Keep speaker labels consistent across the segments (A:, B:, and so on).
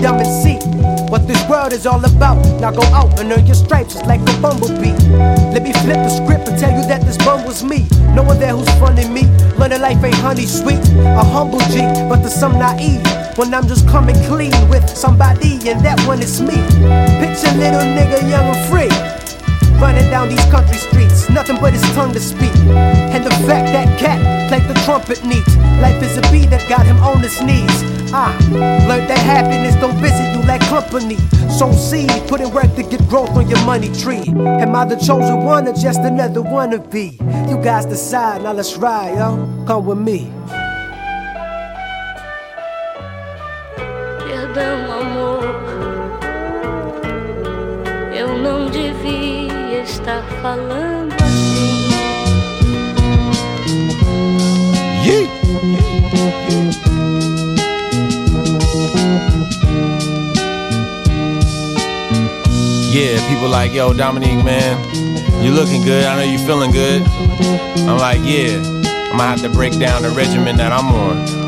A: dumb and see what this world is all about. Now go out and earn your stripes just like a bumblebee. Let me flip the script and tell you that this bum was me. No one there who's funding me. Learning life ain't honey sweet. A humble G, but there's some naive. When I'm just coming clean with somebody, and that one is me. Picture little nigga young and free. Running down these country streets, nothing but his tongue to speak. And the fact that cat played the trumpet neat. Life is a bee that got him on his knees. I learned that happiness don't visit you like company. So seed, put in work to get growth on your money tree. Am I the chosen one or just another wannabe? You guys decide, now let's ride, yo. Come with me.
B: Amor. Eu não devia estar falando
C: Yeah, people like, yo, Dominique, man, you looking good. I know you feeling good. I'm like, yeah, I'm gonna have to break down the regimen that I'm on.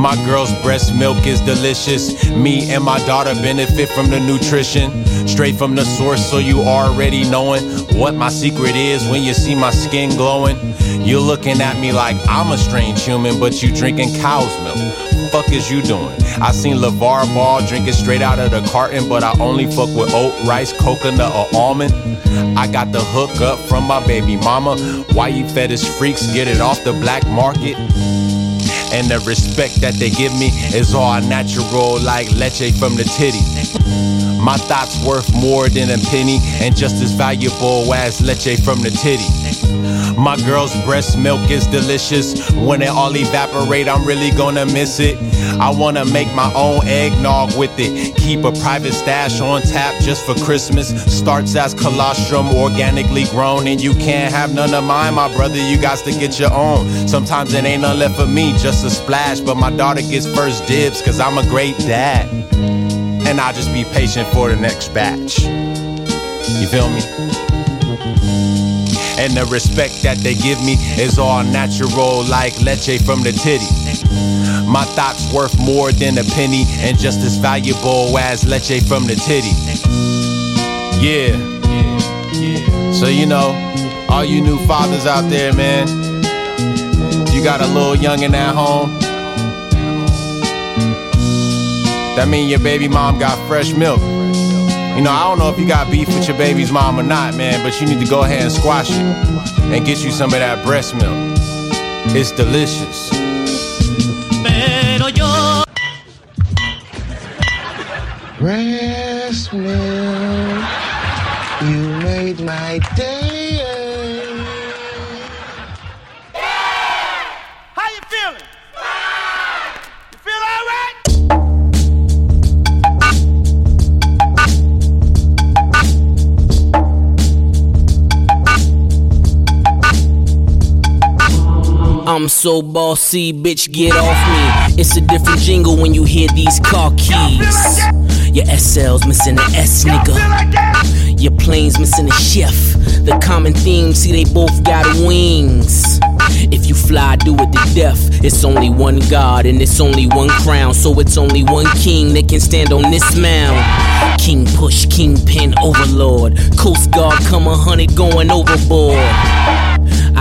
C: My girl's breast milk is delicious. Me and my daughter benefit from the nutrition. Straight from the source, so you already knowing what my secret is when you see my skin glowing. You're looking at me like I'm a strange human, but you drinking cow's milk fuck is you doing? I seen LaVar Ball drinking straight out of the carton, but I only fuck with oat, rice, coconut, or almond. I got the hook up from my baby mama. Why you fetish freaks get it off the black market? And the respect that they give me is all natural, like leche from the titty. My thoughts worth more than a penny, and just as valuable as leche from the titty. My girl's breast milk is delicious. When it all evaporate, I'm really gonna miss it. I wanna make my own eggnog with it. Keep a private stash on tap just for Christmas. Starts as colostrum, organically grown, and you can't have none of mine, my brother. You got to get your own. Sometimes it ain't none left for me, just a splash. But my daughter gets first dibs, cause I'm a great dad. And I'll just be patient for the next batch. You feel me? And the respect that they give me is all natural, like leche from the titty. My thoughts worth more than a penny, and just as valuable as leche from the titty. Yeah. So, you know, all you new fathers out there, man, you got a little youngin' at home. That mean your baby mom got fresh milk. You know, I don't know if you got beef with your baby's mom or not, man, but you need to go ahead and squash it and get you some of that breast milk. It's delicious.
D: Breast milk, you made my day.
E: I'm so bossy, bitch, get off me. It's a different jingle when you hear these car keys. Your SL's missing an S, nigga. Your plane's missing a chef. The common theme, see, they both got wings. If you fly, do it to death. It's only one God and it's only one crown. So it's only one king that can stand on this mound. King push, kingpin, overlord. Coast Guard come a hundred going overboard.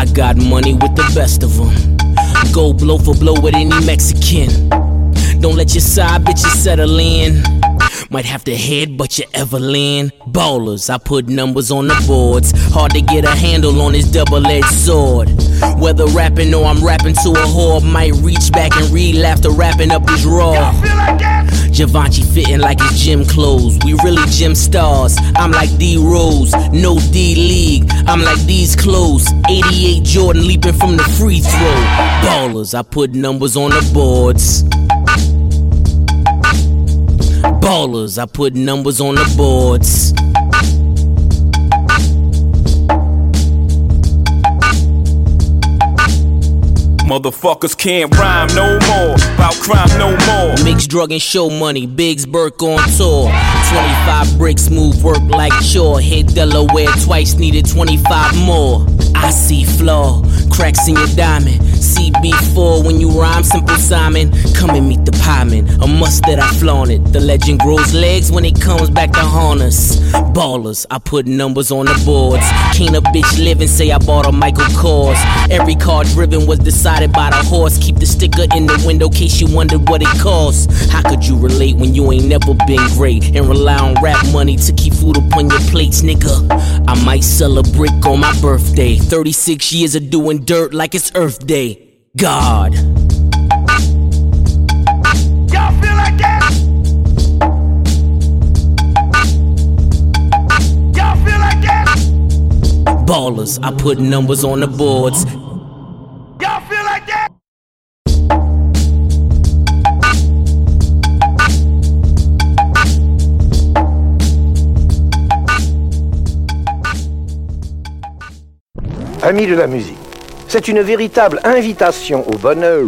E: I got money with the best of them. Go blow for blow with any Mexican. Don't let your side bitches settle in. Might have to head, but you ever land. Ballers, I put numbers on the boards. Hard to get a handle on this double edged sword. Whether rapping or I'm rapping to a whore, might reach back and relapse after wrapping up his raw. Givenchy fitting like his gym clothes. We really gym stars. I'm like D Rose, no D League. I'm like these clothes. 88 Jordan leaping from the free throw. Ballers, I put numbers on the boards. I put numbers on the boards.
F: Motherfuckers can't rhyme no more. About crime no more.
E: Mix drug and show money. Biggs Burke on tour. 25 bricks move work like chore. Hit Delaware twice, needed 25 more. I see flaw, cracks in your diamond. CB4 when you rhyme, simple Simon. Come and meet the pieman, a must that I flaunt it. The legend grows legs when it comes back to haunt us. Ballers, I put numbers on the boards. Can't a bitch live and say I bought a Michael Kors. Every car driven was decided by the horse. Keep the sticker in the window, case you wondered what it costs. How could you relate when you ain't never been great and rely on rap money to keep food upon your plates, nigga? I might sell a brick on my birthday. 36 years of doing dirt like it's Earth Day. God.
G: Y'all feel like that? Y'all feel like that?
E: Ballers, I put numbers on the boards.
G: Y'all feel like that?
H: Amis de la musique, c'est une véritable invitation au bonheur.